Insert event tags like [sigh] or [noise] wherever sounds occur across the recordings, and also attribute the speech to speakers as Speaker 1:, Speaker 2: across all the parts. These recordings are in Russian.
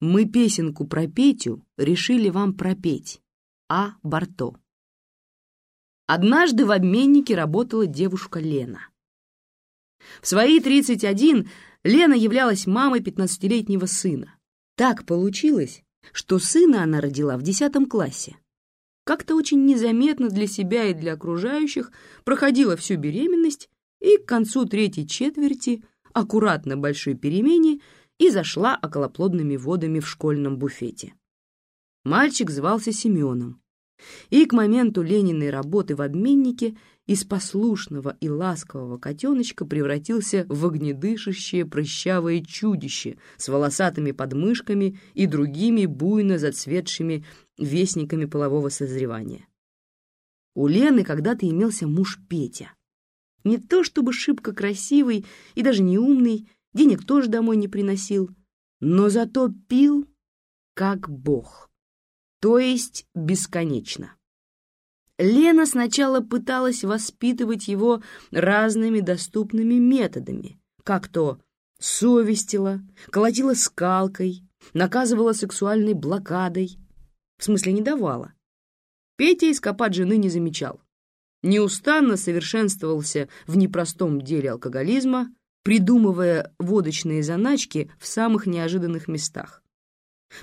Speaker 1: Мы песенку про Петю решили вам пропеть. А. Барто. Однажды в обменнике работала девушка Лена. В свои 31 Лена являлась мамой 15-летнего сына. Так получилось, что сына она родила в 10 классе. Как-то очень незаметно для себя и для окружающих проходила всю беременность и к концу третьей четверти, аккуратно большой перемене, и зашла околоплодными водами в школьном буфете. Мальчик звался Семеном, и к моменту Лениной работы в обменнике из послушного и ласкового котеночка превратился в огнедышащее прыщавое чудище с волосатыми подмышками и другими буйно зацветшими вестниками полового созревания. У Лены когда-то имелся муж Петя. Не то чтобы шибко красивый и даже не умный, денег тоже домой не приносил, но зато пил как бог, то есть бесконечно. Лена сначала пыталась воспитывать его разными доступными методами, как то совестила, колотила скалкой, наказывала сексуальной блокадой, в смысле не давала. Петя ископать жены не замечал. Неустанно совершенствовался в непростом деле алкоголизма, придумывая водочные заначки в самых неожиданных местах.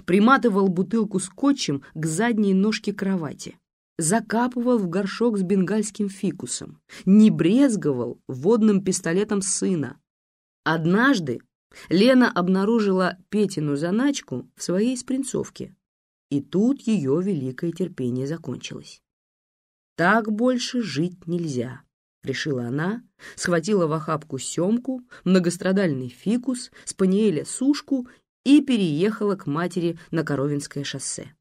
Speaker 1: Приматывал бутылку скотчем к задней ножке кровати, закапывал в горшок с бенгальским фикусом, не брезговал водным пистолетом сына. Однажды Лена обнаружила Петину заначку в своей спринцовке, и тут ее великое терпение закончилось. Так больше жить нельзя. — решила она, схватила в охапку семку, многострадальный фикус, спаниеля сушку и переехала к матери на Коровинское шоссе.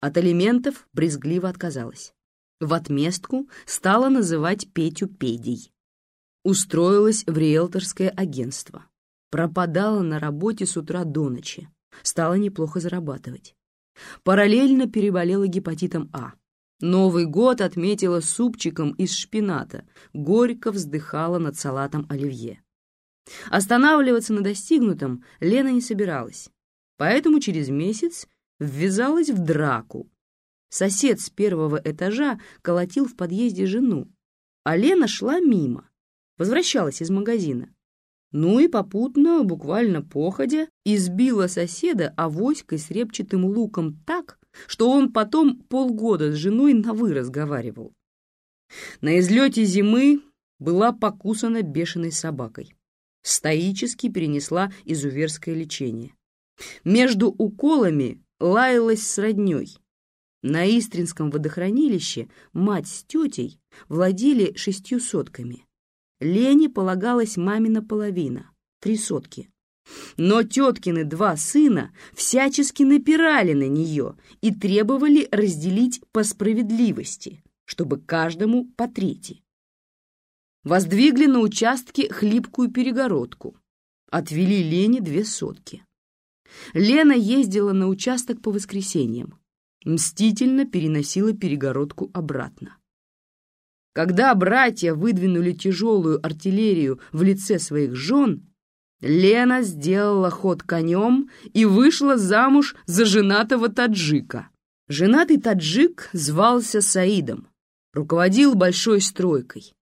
Speaker 1: От алиментов брезгливо отказалась. В отместку стала называть Петю Педей. Устроилась в риэлторское агентство. Пропадала на работе с утра до ночи. Стала неплохо зарабатывать. Параллельно переболела гепатитом А Новый год отметила супчиком из шпината, горько вздыхала над салатом оливье. Останавливаться на достигнутом Лена не собиралась, поэтому через месяц ввязалась в драку. Сосед с первого этажа колотил в подъезде жену, а Лена шла мимо, возвращалась из магазина. Ну и попутно, буквально походя, избила соседа авоськой с репчатым луком так, что он потом полгода с женой на «вы» разговаривал. На излете зимы была покусана бешеной собакой. Стоически перенесла изуверское лечение. Между уколами лаялась с родней. На Истринском водохранилище мать с тетей владели шестью сотками. Лене полагалась мамина половина, три сотки. Но теткины два сына всячески напирали на нее и требовали разделить по справедливости, чтобы каждому по трети. Воздвигли на участке хлипкую перегородку. Отвели Лене две сотки. Лена ездила на участок по воскресеньям. Мстительно переносила перегородку обратно. Когда братья выдвинули тяжелую артиллерию в лице своих жен, Лена сделала ход конем и вышла замуж за женатого таджика. Женатый таджик звался Саидом, руководил большой стройкой.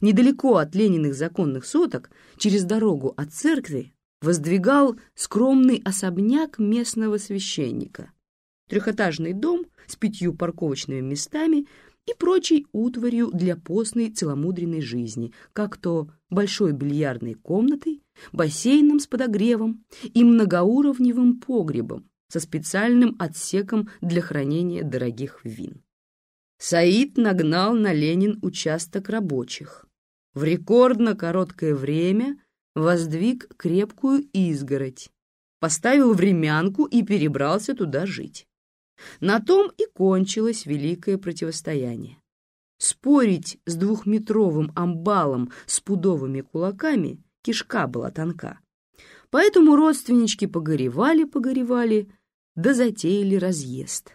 Speaker 1: Недалеко от Лениных законных соток, через дорогу от церкви, воздвигал скромный особняк местного священника. Трехэтажный дом с пятью парковочными местами и прочей утварью для постной целомудренной жизни, как то большой бильярдной комнатой, бассейном с подогревом и многоуровневым погребом со специальным отсеком для хранения дорогих вин. Саид нагнал на Ленин участок рабочих. В рекордно короткое время воздвиг крепкую изгородь, поставил времянку и перебрался туда жить. На том и кончилось великое противостояние. Спорить с двухметровым амбалом с пудовыми кулаками кишка была тонка. Поэтому родственнички погоревали-погоревали, да затеяли разъезд.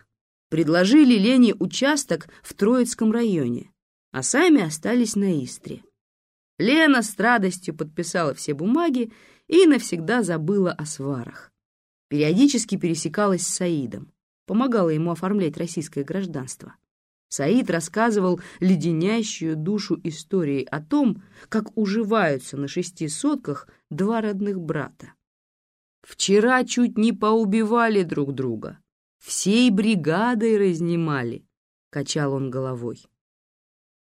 Speaker 1: Предложили Лене участок в Троицком районе, а сами остались на Истре. Лена с радостью подписала все бумаги и навсегда забыла о сварах. Периодически пересекалась с Саидом, помогала ему оформлять российское гражданство. Саид рассказывал леденящую душу истории о том, как уживаются на шести сотках два родных брата. Вчера чуть не поубивали друг друга, всей бригадой разнимали, — качал он головой.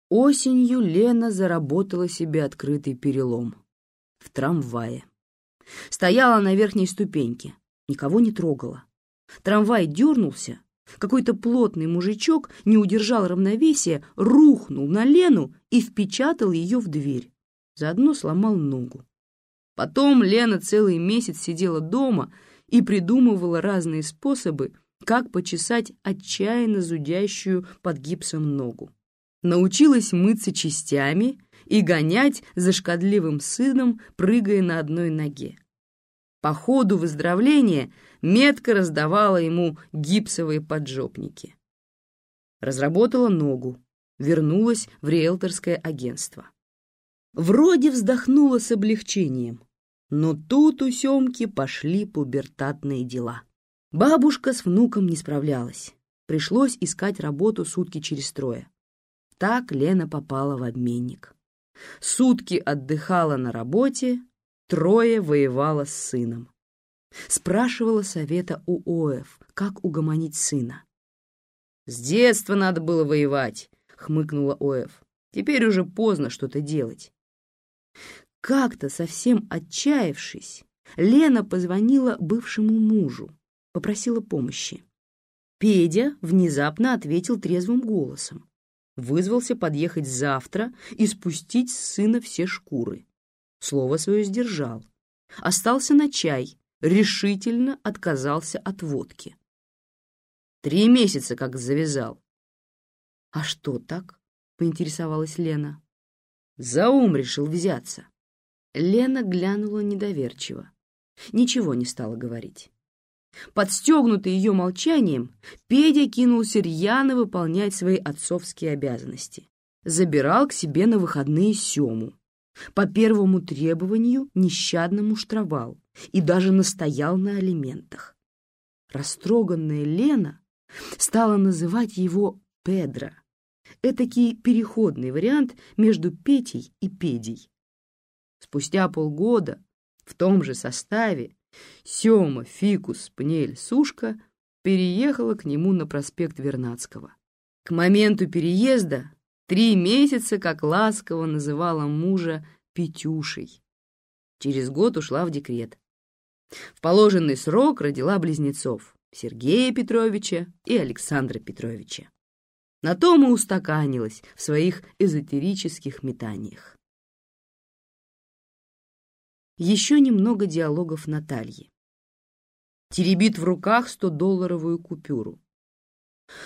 Speaker 1: Осенью Лена заработала себе открытый перелом. В трамвае. Стояла на верхней ступеньке, никого не трогала. Трамвай дернулся, какой-то плотный мужичок не удержал равновесия, рухнул на Лену и впечатал ее в дверь. Заодно сломал ногу. Потом Лена целый месяц сидела дома и придумывала разные способы, как почесать отчаянно зудящую под гипсом ногу. Научилась мыться частями и гонять за шкодливым сыном, прыгая на одной ноге. По ходу выздоровления метко раздавала ему гипсовые поджопники. Разработала ногу, вернулась в риэлторское агентство. Вроде вздохнула с облегчением, но тут у Семки пошли пубертатные дела. Бабушка с внуком не справлялась. Пришлось искать работу сутки через трое. Так Лена попала в обменник. Сутки отдыхала на работе, трое воевала с сыном. Спрашивала совета у Оев, как угомонить сына. «С детства надо было воевать», — хмыкнула Оев. «Теперь уже поздно что-то делать». Как-то совсем отчаявшись, Лена позвонила бывшему мужу, попросила помощи. Педя внезапно ответил трезвым голосом. Вызвался подъехать завтра и спустить с сына все шкуры. Слово свое сдержал. Остался на чай, решительно отказался от водки. Три месяца как завязал. — А что так? — поинтересовалась Лена. За ум решил взяться. Лена глянула недоверчиво. Ничего не стала говорить. Подстегнутый ее молчанием, Педя кинулся рьяно выполнять свои отцовские обязанности. Забирал к себе на выходные Сему. По первому требованию нещадно муштровал и даже настоял на алиментах. Растроганная Лена стала называть его Педро. Этакий переходный вариант между Петей и Педей. Спустя полгода в том же составе Сема, Фикус, Пнель, Сушка переехала к нему на проспект Вернадского. К моменту переезда три месяца, как ласково называла мужа Петюшей. Через год ушла в декрет. В положенный срок родила близнецов Сергея Петровича и Александра Петровича. На том и устаканилась в своих эзотерических метаниях. Еще немного диалогов Натальи. Теребит в руках сто-долларовую купюру.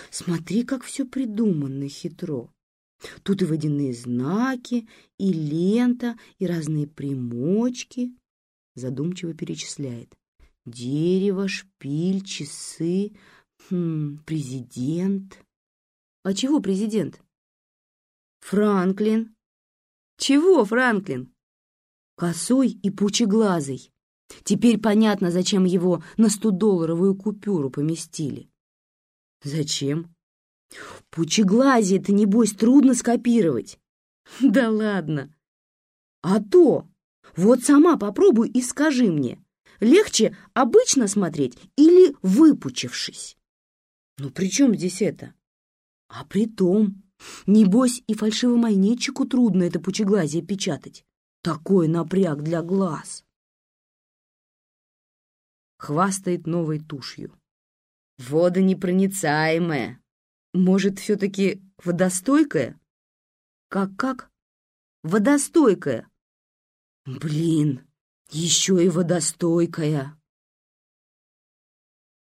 Speaker 1: Смотри, как все придуманно хитро. Тут и водяные знаки, и лента, и разные примочки. Задумчиво перечисляет. Дерево, шпиль, часы, хм, президент. А чего президент? Франклин. Чего Франклин? косой и пучеглазый. Теперь понятно, зачем его на стодолларовую купюру поместили. Зачем? Пучеглазие-то, небось, трудно скопировать. [laughs] Да ладно. А то. Вот сама попробуй и скажи мне, легче обычно смотреть или выпучившись? Ну при чем здесь это? А при том, небось, и фальшивомонетчику трудно это пучеглазие печатать. Такой напряг для глаз. Хвастает новой тушью. Водонепроницаемая. Может, все-таки водостойкая? Как-как? Водостойкая. Блин, еще и водостойкая.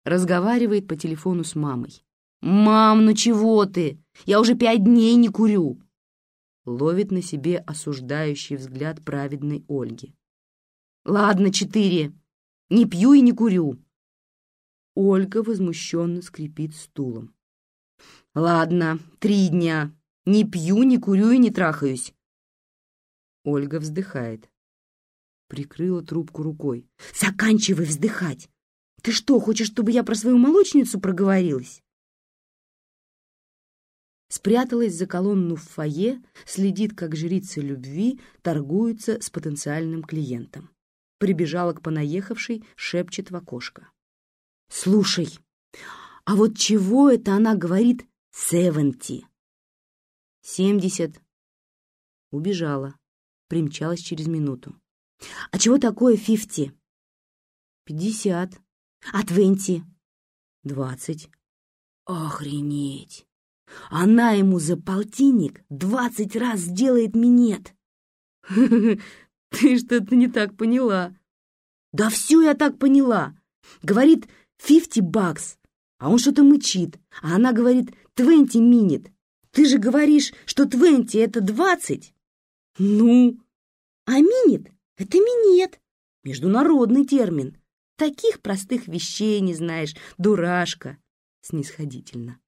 Speaker 1: Разговаривает по телефону с мамой. «Мам, ну чего ты? Я уже пять дней не курю!» ловит на себе осуждающий взгляд праведной Ольги. «Ладно, четыре. Не пью и не курю». Ольга возмущенно скрипит стулом. «Ладно, три дня. Не пью, не курю и не трахаюсь». Ольга вздыхает. Прикрыла трубку рукой. «Заканчивай вздыхать! Ты что, хочешь, чтобы я про свою молочницу проговорилась? Спряталась за колонну в фойе, следит, как жрица любви торгуется с потенциальным клиентом. Прибежала к понаехавшей, шепчет в окошко. «Слушай, а вот чего это она говорит «севенти»?» «Семьдесят». Убежала. Примчалась через минуту. «А чего такое фифти?» «Пятьдесят». «А твенти?» «Двадцать». «Охренеть! Она ему за полтинник двадцать раз сделает минет!» [laughs] «Ты что-то не так поняла». «Да все я так поняла!» Говорит «фифти бакс», а он что-то мычит, а она говорит «твенти минет». Ты же говоришь, что твенти — это двадцать. Ну, а минет — это минет. Международный термин. Таких простых вещей не знаешь, дурашка. Снисходительно.